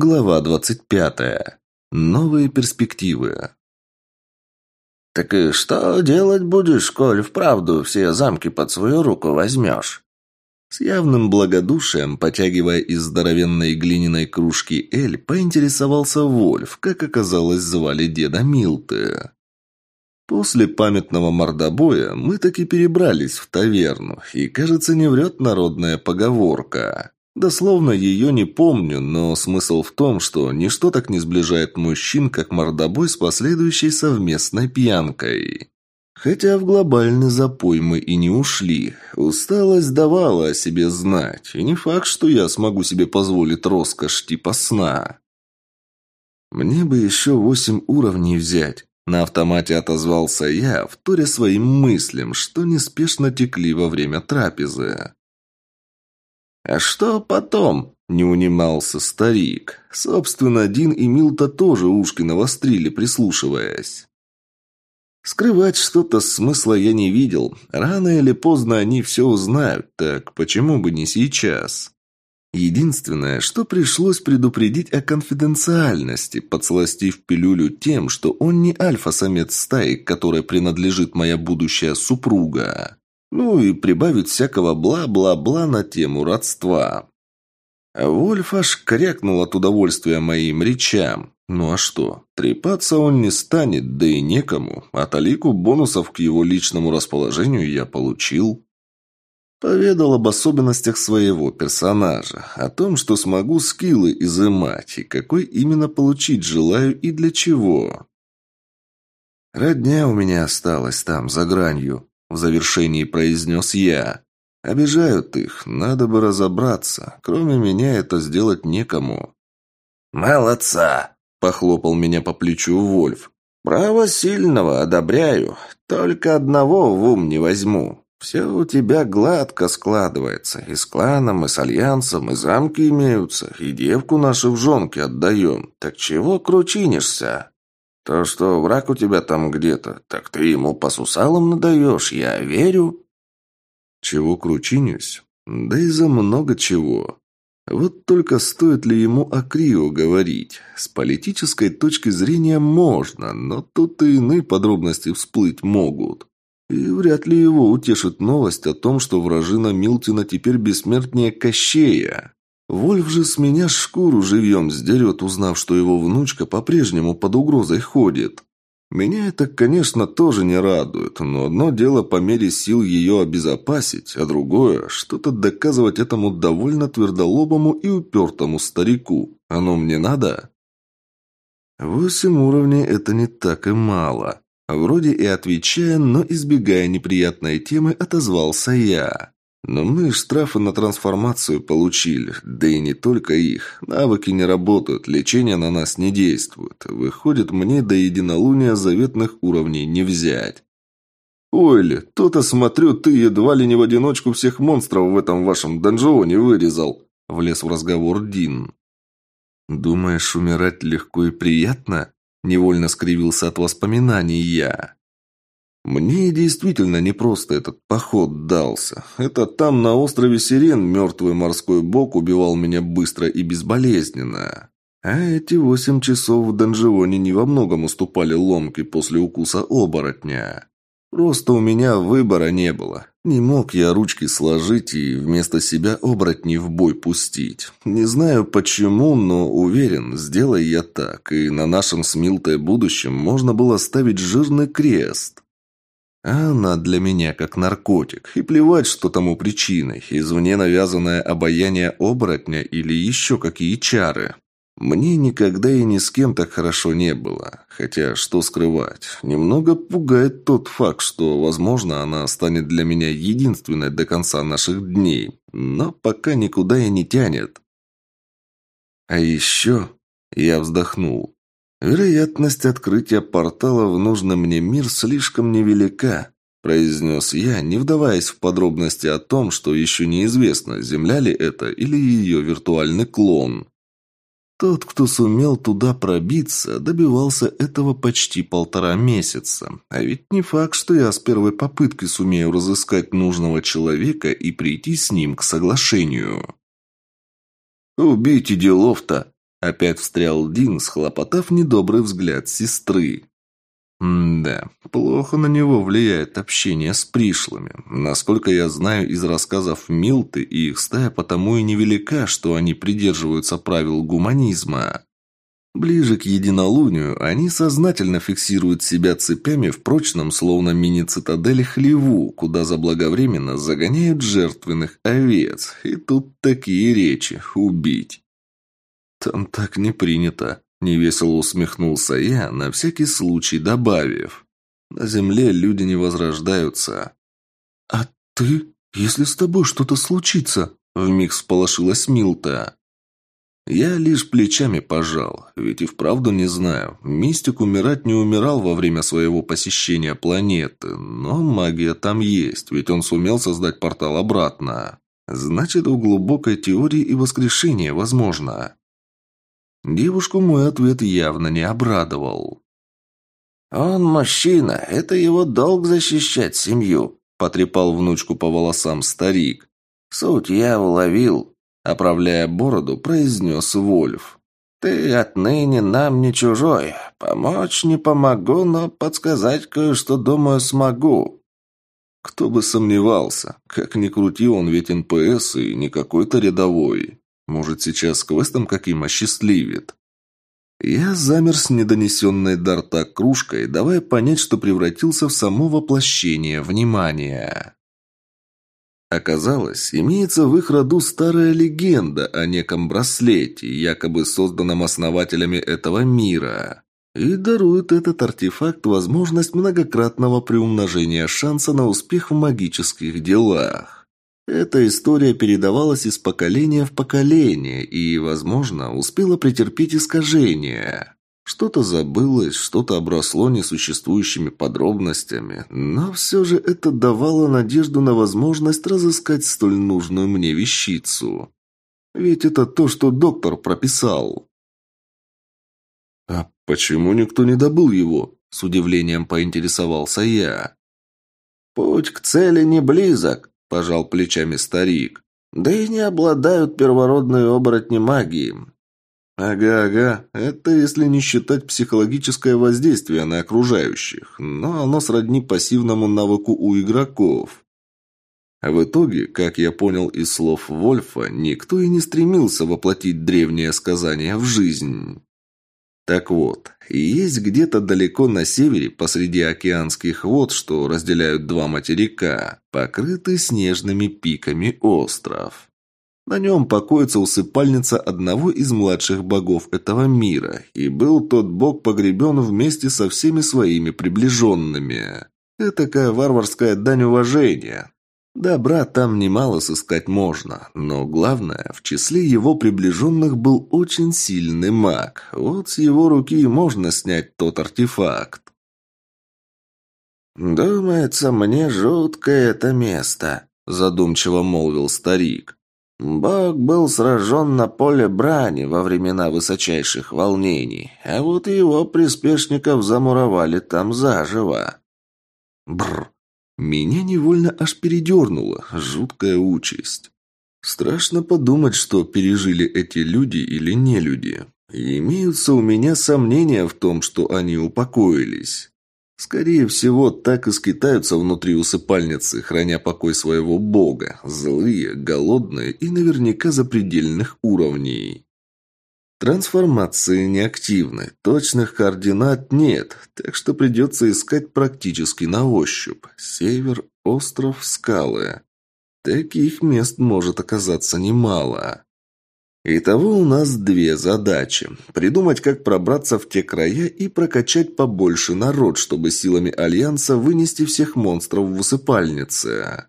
Глава двадцать пятая. Новые перспективы. «Так и что делать будешь, коль вправду все замки под свою руку возьмешь?» С явным благодушием, потягивая из здоровенной глиняной кружки Эль, поинтересовался Вольф, как оказалось, звали деда Милты. После памятного мордобоя мы таки перебрались в таверну, и, кажется, не врет народная поговорка. Дословно ее не помню, но смысл в том, что ничто так не сближает мужчин, как мордобой с последующей совместной пьянкой. Хотя в глобальный запой мы и не ушли. Усталость давала о себе знать, и не факт, что я смогу себе позволить роскошь типа сна. Мне бы еще восемь уровней взять. На автомате отозвался я, вторя своим мыслям, что неспешно текли во время трапезы. «А что потом?» – не унимался старик. Собственно, Дин и Милта тоже ушки навострили, прислушиваясь. Скрывать что-то смысла я не видел. Рано или поздно они все узнают, так почему бы не сейчас? Единственное, что пришлось предупредить о конфиденциальности, подсластив пилюлю тем, что он не альфа-самец стаи, которой принадлежит моя будущая супруга. Ну и прибавить всякого бла-бла-бла на тему родства. Вольф аж крякнул от удовольствия моим речам. Ну а что, трепаться он не станет, да и некому, а талику бонусов к его личному расположению я получил. Поведал об особенностях своего персонажа, о том, что смогу скиллы изымать, и какой именно получить желаю и для чего. Родня у меня осталась там, за гранью, в завершении произнес я. Обижают их, надо бы разобраться. Кроме меня это сделать некому. «Молодца!» Похлопал меня по плечу Вольф. «Право сильного, одобряю. Только одного в ум не возьму. Все у тебя гладко складывается. И с кланом, и с альянсом, и замки имеются, и девку нашу в жонки отдаем. Так чего кручинишься? То, что враг у тебя там где-то, так ты ему по сусалам надаешь, я верю». «Чего кручинюсь? Да и за много чего. Вот только стоит ли ему о Крио говорить? С политической точки зрения можно, но тут и иные подробности всплыть могут. И вряд ли его утешит новость о том, что вражина Милтина теперь бессмертнее Кощея. Вольф же с меня шкуру живьем сдерет, узнав, что его внучка по-прежнему под угрозой ходит. Меня это, конечно, тоже не радует, но одно дело по мере сил ее обезопасить, а другое – что-то доказывать этому довольно твердолобому и упертому старику. Оно мне надо? Восемь уровней – это не так и мало. Вроде и отвечая, но избегая неприятной темы, отозвался я. Но мы штрафы на трансформацию получили, да и не только их. Навыки не работают, лечение на нас не действует. Выходит, мне до единолуния заветных уровней не взять. «Ойли, то-то, смотрю, ты едва ли не в одиночку всех монстров в этом вашем донжоне вырезал», – влез в разговор Дин. «Думаешь, умирать легко и приятно?» – невольно скривился от воспоминаний я. Мне действительно непросто этот поход дался. Это там, на острове Сирен, мертвый морской бог убивал меня быстро и безболезненно. А эти восемь часов в донжионе не во многом уступали ломке после укуса оборотня. Просто у меня выбора не было. Не мог я ручки сложить и вместо себя оборотней в бой пустить. Не знаю почему, но уверен, сделай я так, и на нашем с будущем можно было ставить жирный крест. А она для меня как наркотик. И плевать, что тому причиной. Извне навязанное обаяние оборотня или еще какие чары. Мне никогда и ни с кем так хорошо не было. Хотя, что скрывать, немного пугает тот факт, что, возможно, она станет для меня единственной до конца наших дней. Но пока никуда и не тянет. А еще я вздохнул. «Вероятность открытия портала в нужный мне мир слишком невелика», произнес я, не вдаваясь в подробности о том, что еще неизвестно, Земля ли это или ее виртуальный клон. Тот, кто сумел туда пробиться, добивался этого почти полтора месяца. А ведь не факт, что я с первой попытки сумею разыскать нужного человека и прийти с ним к соглашению. «Убейте делов-то!» Опять встрял Дин, схлопотав недобрый взгляд сестры. М-да, плохо на него влияет общение с пришлыми. Насколько я знаю из рассказов Милты, их стая потому и невелика, что они придерживаются правил гуманизма. Ближе к единолунию они сознательно фиксируют себя цепями в прочном, словно мини-цитадель хлеву, куда заблаговременно загоняют жертвенных овец. И тут такие речи – убить. Там так не принято. Невесело усмехнулся я, на всякий случай добавив. На земле люди не возрождаются. «А ты? Если с тобой что-то случится?» Вмиг всполошилась Милта. Я лишь плечами пожал, ведь и вправду не знаю. Мистик умирать не умирал во время своего посещения планеты, но магия там есть, ведь он сумел создать портал обратно. Значит, у глубокой теории и воскрешение возможно. Девушку мой ответ явно не обрадовал. «Он мужчина, это его долг защищать семью», – потрепал внучку по волосам старик. «Суть я уловил. Оправляя бороду, произнес Вольф. «Ты отныне нам не чужой. Помочь не помогу, но подсказать кое-что, думаю, смогу». Кто бы сомневался. Как ни крути, он ведь НПС и не какой-то рядовой. Может, сейчас квестом каким осчастливит. Я замер с недонесенной до рта кружкой, давая понять, что превратился в само воплощение внимания. Оказалось, имеется в их роду старая легенда о неком браслете, якобы созданном основателями этого мира. И дарует этот артефакт возможность многократного приумножения шанса на успех в магических делах. Эта история передавалась из поколения в поколение и, возможно, успела претерпеть искажения. Что-то забылось, что-то обросло несуществующими подробностями, но все же это давало надежду на возможность разыскать столь нужную мне вещицу. Ведь это то, что доктор прописал. «А почему никто не добыл его?» – с удивлением поинтересовался я. «Путь к цели не близок», – пожал плечами старик. «Да и не обладают первородной оборотни магии. Ага-ага, это если не считать психологическое воздействие на окружающих, но оно сродни пассивному навыку у игроков. В итоге, как я понял из слов Вольфа, никто и не стремился воплотить древнее сказание в жизнь. Так вот, есть где-то далеко на севере, посреди океанских вод, что разделяют два материка, покрытый снежными пиками остров. На нем покоится усыпальница одного из младших богов этого мира, и был тот бог погребен вместе со всеми своими приближенными. Это такая варварская дань уважения. Добра там немало сыскать можно, но главное, в числе его приближенных был очень сильный маг. Вот с его руки можно снять тот артефакт. «Думается, мне жуткое это место», – задумчиво молвил старик. Бог был сражен на поле брани во времена высочайших волнений, а вот его приспешников замуровали там заживо. Бр! Меня невольно аж передернуло. Жуткая участь. Страшно подумать, что пережили эти люди или не люди. Имеются у меня сомнения в том, что они упокоились. Скорее всего, так и скитаются внутри усыпальницы, храня покой своего бога, злые, голодные и наверняка запредельных уровней. Трансформации неактивны, точных координат нет, так что придется искать практически на ощупь. Север, остров, скалы. Таких мест может оказаться немало. Итого у нас две задачи. Придумать, как пробраться в те края и прокачать побольше народ, чтобы силами Альянса вынести всех монстров в усыпальнице.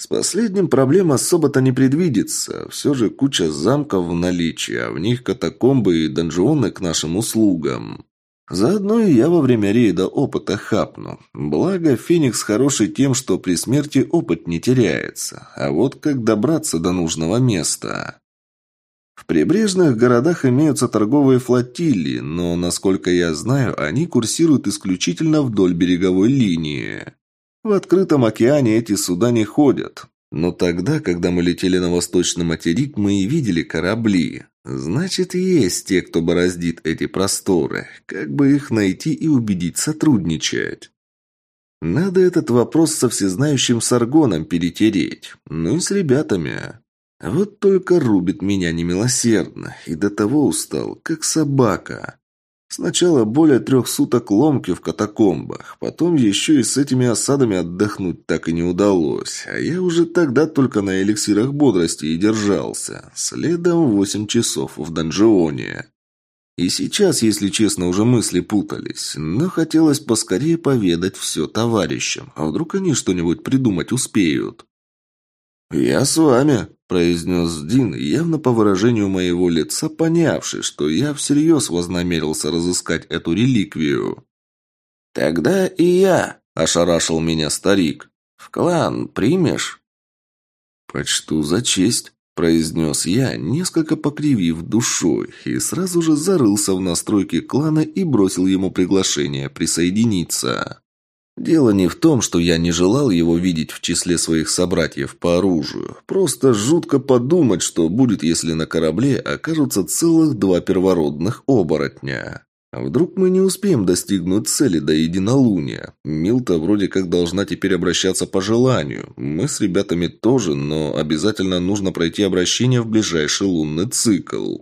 С последним проблем особо-то не предвидится. Все же куча замков в наличии, а в них катакомбы и донжионы к нашим услугам. Заодно и я во время рейда опыта хапну. Благо, Феникс хороший тем, что при смерти опыт не теряется. А вот как добраться до нужного места... В прибрежных городах имеются торговые флотилии, но, насколько я знаю, они курсируют исключительно вдоль береговой линии. В открытом океане эти суда не ходят. Но тогда, когда мы летели на восточный материк, мы и видели корабли. Значит, есть те, кто бороздит эти просторы. Как бы их найти и убедить сотрудничать? Надо этот вопрос со всезнающим Саргоном перетереть. Ну и с ребятами. Вот только рубит меня немилосердно. И до того устал, как собака. Сначала более трех суток ломки в катакомбах, потом еще и с этими осадами отдохнуть так и не удалось, а я уже тогда только на эликсирах бодрости и держался. Следом восемь часов в донжионе. И сейчас, если честно, уже мысли путались, но хотелось поскорее поведать все товарищам, а вдруг они что-нибудь придумать успеют. «Я с вами», произнес Дин, явно по выражению моего лица понявший, что я всерьез вознамерился разыскать эту реликвию. «Тогда и я», – ошарашил меня старик. «В клан примешь?» «Почту за честь», – произнес я, несколько покривив душой, и сразу же зарылся в настройки клана и бросил ему приглашение присоединиться. Дело не в том, что я не желал его видеть в числе своих собратьев по оружию. Просто жутко подумать, что будет, если на корабле окажутся целых два первородных оборотня. А вдруг мы не успеем достигнуть цели до единолуния? Милта вроде как должна теперь обращаться по желанию. Мы с ребятами тоже, но обязательно нужно пройти обращение в ближайший лунный цикл.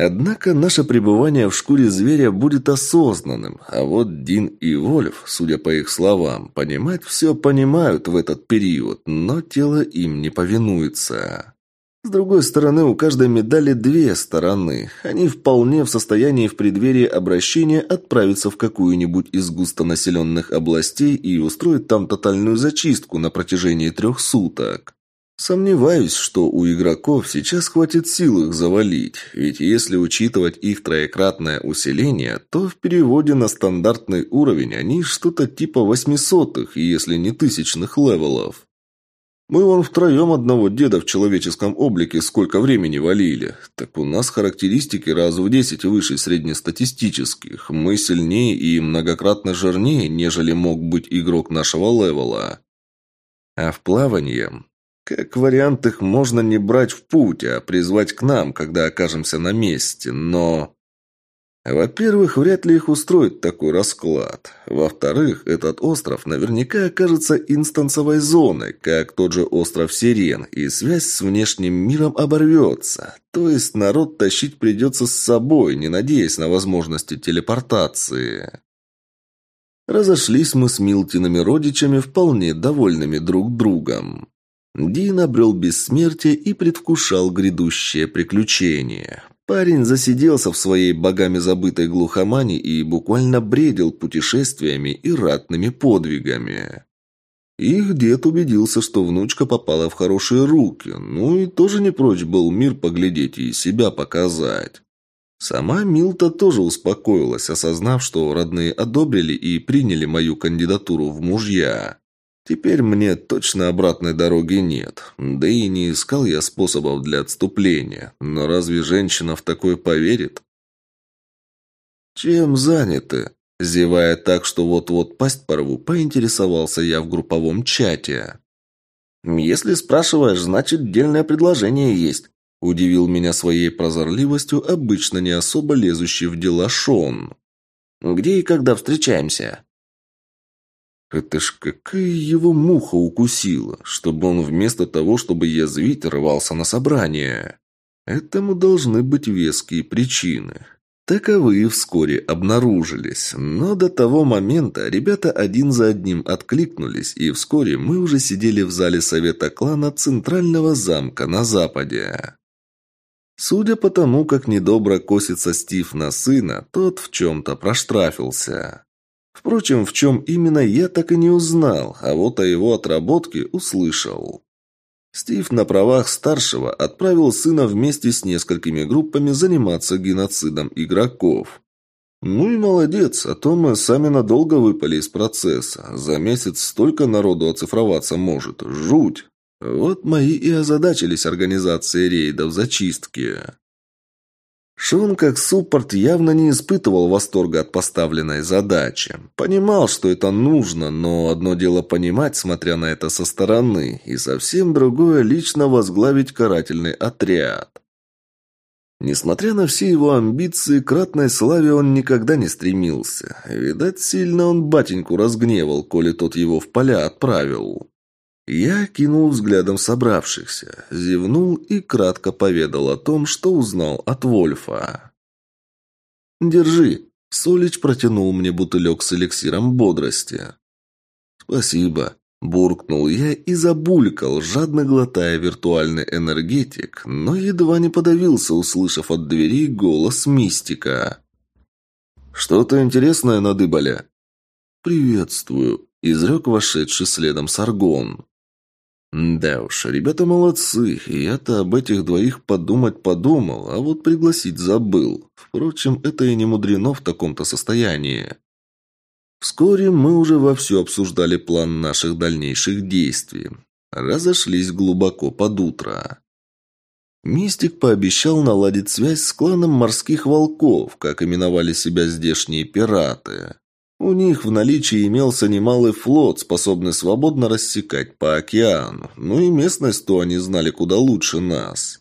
Однако наше пребывание в шкуре зверя будет осознанным, а вот Дин и Вольф, судя по их словам, понимать все понимают в этот период, но тело им не повинуется. С другой стороны, у каждой медали две стороны. Они вполне в состоянии в преддверии обращения отправиться в какую-нибудь из густонаселенных областей и устроить там тотальную зачистку на протяжении трех суток. Сомневаюсь, что у игроков сейчас хватит сил их завалить, ведь если учитывать их троекратное усиление, то в переводе на стандартный уровень они что-то типа восьмисотых, если не тысячных левелов. Мы вон втроем одного деда в человеческом облике сколько времени валили. Так у нас характеристики раз в десять выше среднестатистических. Мы сильнее и многократно жирнее, нежели мог быть игрок нашего левела. А в плавании как вариант, их можно не брать в путь, а призвать к нам, когда окажемся на месте, но... Во-первых, вряд ли их устроит такой расклад. Во-вторых, этот остров наверняка окажется инстансовой зоной, как тот же остров Сирен, и связь с внешним миром оборвется. То есть народ тащить придется с собой, не надеясь на возможности телепортации. Разошлись мы с Милтиными родичами вполне довольными друг другом. Дин обрел бессмертие и предвкушал грядущее приключение. Парень засиделся в своей богами забытой глухомане и буквально бредил путешествиями и ратными подвигами. Их дед убедился, что внучка попала в хорошие руки, ну и тоже не прочь был мир поглядеть и себя показать. Сама Милта тоже успокоилась, осознав, что родные одобрили и приняли мою кандидатуру в мужья. Теперь мне точно обратной дороги нет. Да и не искал я способов для отступления. Но разве женщина в такое поверит? Чем заняты? Зевая так, что вот-вот пасть порву, поинтересовался я в групповом чате. «Если спрашиваешь, значит, дельное предложение есть», – удивил меня своей прозорливостью обычно не особо лезущий в дела Шон. «Где и когда встречаемся?» Это ж какая его муха укусила, чтобы он вместо того, чтобы язвить, рвался на собрание. Этому должны быть веские причины. Таковые вскоре обнаружились, но до того момента ребята один за одним откликнулись, и вскоре мы уже сидели в зале совета клана Центрального замка на западе. Судя по тому, как недобро косится Стив на сына, тот в чем-то проштрафился. Впрочем, в чем именно я так и не узнал, а вот о его отработке услышал. Стив на правах старшего отправил сына вместе с несколькими группами заниматься геноцидом игроков. Ну и молодец, а то мы сами надолго выпали из процесса. За месяц столько народу оцифроваться может. Жуть. Вот мои и озадачились организацией рейдов зачистки. Шон как суппорт явно не испытывал восторга от поставленной задачи. Понимал, что это нужно, но одно дело понимать, смотря на это со стороны, и совсем другое лично возглавить карательный отряд. Несмотря на все его амбиции, к ратной славе он никогда не стремился. Видать, сильно он батеньку разгневал, коли тот его в поля отправил. Я кинул взглядом собравшихся, зевнул и кратко поведал о том, что узнал от Вольфа. «Держи», — Солич протянул мне бутылек с эликсиром бодрости. «Спасибо», Буркнул я и забулькал, жадно глотая виртуальный энергетик, но едва не подавился, услышав от двери голос мистика. «Что-то интересное надыбали?» «Приветствую», – изрек вошедший следом Саргон. «Да уж, ребята молодцы, я-то об этих двоих подумать подумал, а вот пригласить забыл. Впрочем, это и не мудрено в таком-то состоянии». Вскоре мы уже вовсю обсуждали план наших дальнейших действий. Разошлись глубоко под утро. Мистик пообещал наладить связь с кланом морских волков, как именовали себя здешние пираты. У них в наличии имелся немалый флот, способный свободно рассекать по океану, ну и местность то они знали куда лучше нас.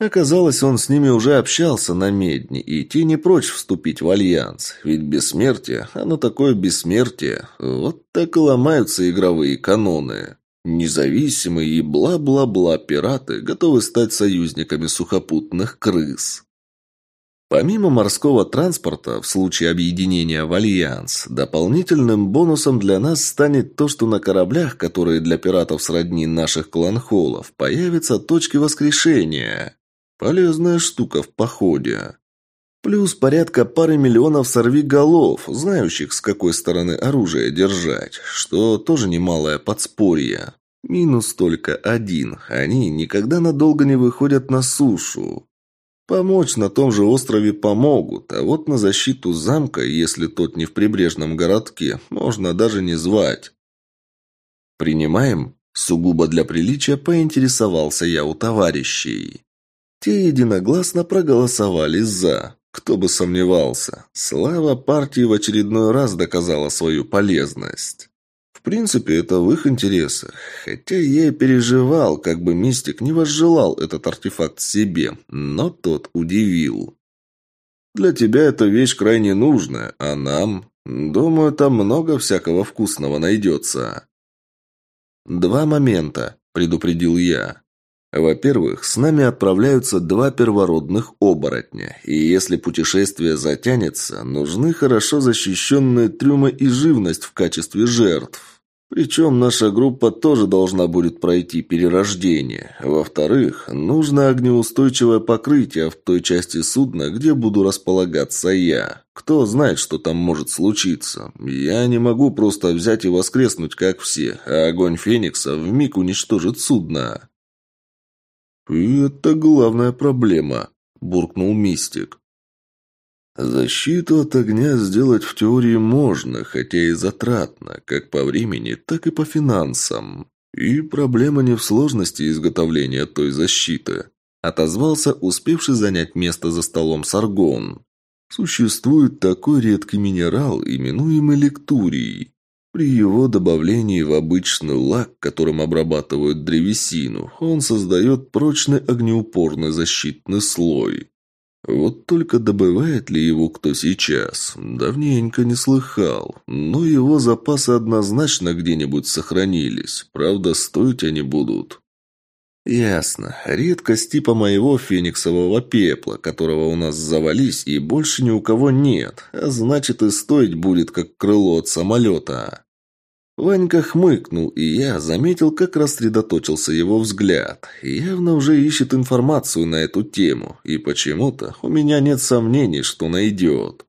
Оказалось, он с ними уже общался на Медне, и те не прочь вступить в альянс. Ведь бессмертие, оно такое бессмертие. Вот так и ломаются игровые каноны. Независимые и бла-бла-бла пираты готовы стать союзниками сухопутных крыс. Помимо морского транспорта, в случае объединения в альянс, дополнительным бонусом для нас станет то, что на кораблях, которые для пиратов сродни наших кланхолов, появятся точки воскрешения. Полезная штука в походе. Плюс порядка пары миллионов сорвиголов, знающих, с какой стороны оружие держать, что тоже немалое подспорье. Минус только один. Они никогда надолго не выходят на сушу. Помочь на том же острове помогут, а вот на защиту замка, если тот не в прибрежном городке, можно даже не звать. «Принимаем?» Сугубо для приличия поинтересовался я у товарищей. Те единогласно проголосовали «за». Кто бы сомневался. Слава партии в очередной раз доказала свою полезность. В принципе, это в их интересах. Хотя я и переживал, как бы Мистик не возжелал этот артефакт себе, но тот удивил. Для тебя эта вещь крайне нужная, а нам... Думаю, там много всякого вкусного найдется. «Два момента», — предупредил я. Во-первых, с нами отправляются два первородных оборотня, и если путешествие затянется, нужны хорошо защищенные трюмы и живность в качестве жертв. Причем наша группа тоже должна будет пройти перерождение. Во-вторых, нужно огнеустойчивое покрытие в той части судна, где буду располагаться я. Кто знает, что там может случиться. Я не могу просто взять и воскреснуть, как все, а огонь Феникса вмиг уничтожит судно. «И это главная проблема», – буркнул Мистик. «Защиту от огня сделать в теории можно, хотя и затратно, как по времени, так и по финансам. И проблема не в сложности изготовления той защиты», – отозвался успевший занять место за столом Саргон. «Существует такой редкий минерал, именуемый лектурией. При его добавлении в обычный лак, которым обрабатывают древесину, он создает прочный огнеупорный защитный слой. Вот только добывает ли его кто сейчас, давненько не слыхал, но его запасы однозначно где-нибудь сохранились, правда, стоить они будут. «Ясно. Редкость типа моего фениксового пепла, которого у нас завались и больше ни у кого нет, а значит и стоить будет, как крыло от самолета». Ванька хмыкнул, и я заметил, как рассредоточился его взгляд. Явно уже ищет информацию на эту тему, и почему-то у меня нет сомнений, что найдет.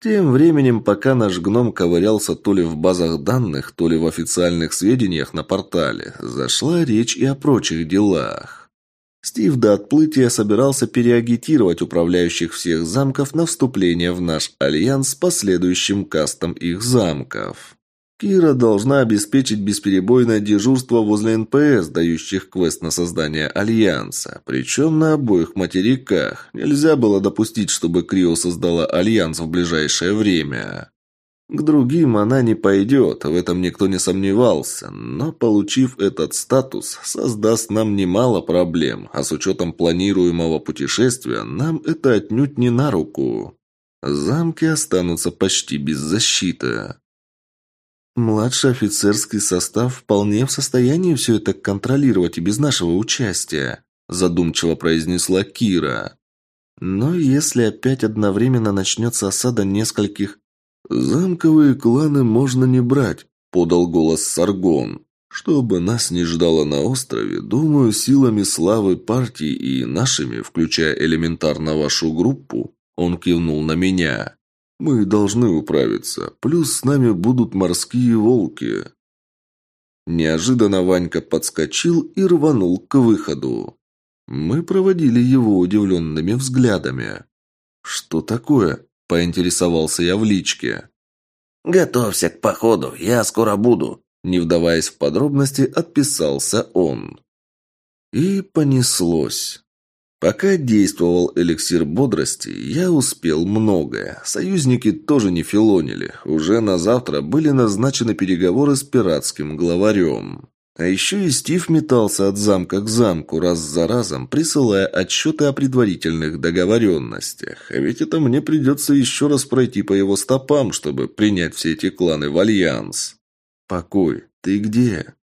Тем временем, пока наш гном ковырялся то ли в базах данных, то ли в официальных сведениях на портале, зашла речь и о прочих делах. Стив до отплытия собирался переагитировать управляющих всех замков на вступление в наш альянс с последующим кастом их замков. Кира должна обеспечить бесперебойное дежурство возле НПС, дающих квест на создание Альянса. Причем на обоих материках. Нельзя было допустить, чтобы Крио создала Альянс в ближайшее время. К другим она не пойдет, в этом никто не сомневался, но, получив этот статус, создаст нам немало проблем, а с учетом планируемого путешествия нам это отнюдь не на руку. Замки останутся почти без защиты. Младший офицерский состав вполне в состоянии все это контролировать и без нашего участия, задумчиво произнесла Кира. Но если опять одновременно начнется осада нескольких «Замковые кланы можно не брать», – подал голос Саргон. «Чтобы нас не ждало на острове, думаю, силами славы партии и нашими, включая элементарно вашу группу», – он кивнул на меня. «Мы должны управиться, плюс с нами будут морские волки». Неожиданно Ванька подскочил и рванул к выходу. Мы проводили его удивленными взглядами. «Что такое?» Поинтересовался я в личке. «Готовься к походу, я скоро буду», не вдаваясь в подробности, отписался он. И понеслось. Пока действовал эликсир бодрости, я успел многое. Союзники тоже не филонили. Уже на завтра были назначены переговоры с пиратским главарем. А еще и Стив метался от замка к замку раз за разом, присылая отчеты о предварительных договоренностях. А ведь это мне придется еще раз пройти по его стопам, чтобы принять все эти кланы в альянс. «Покой, ты где?»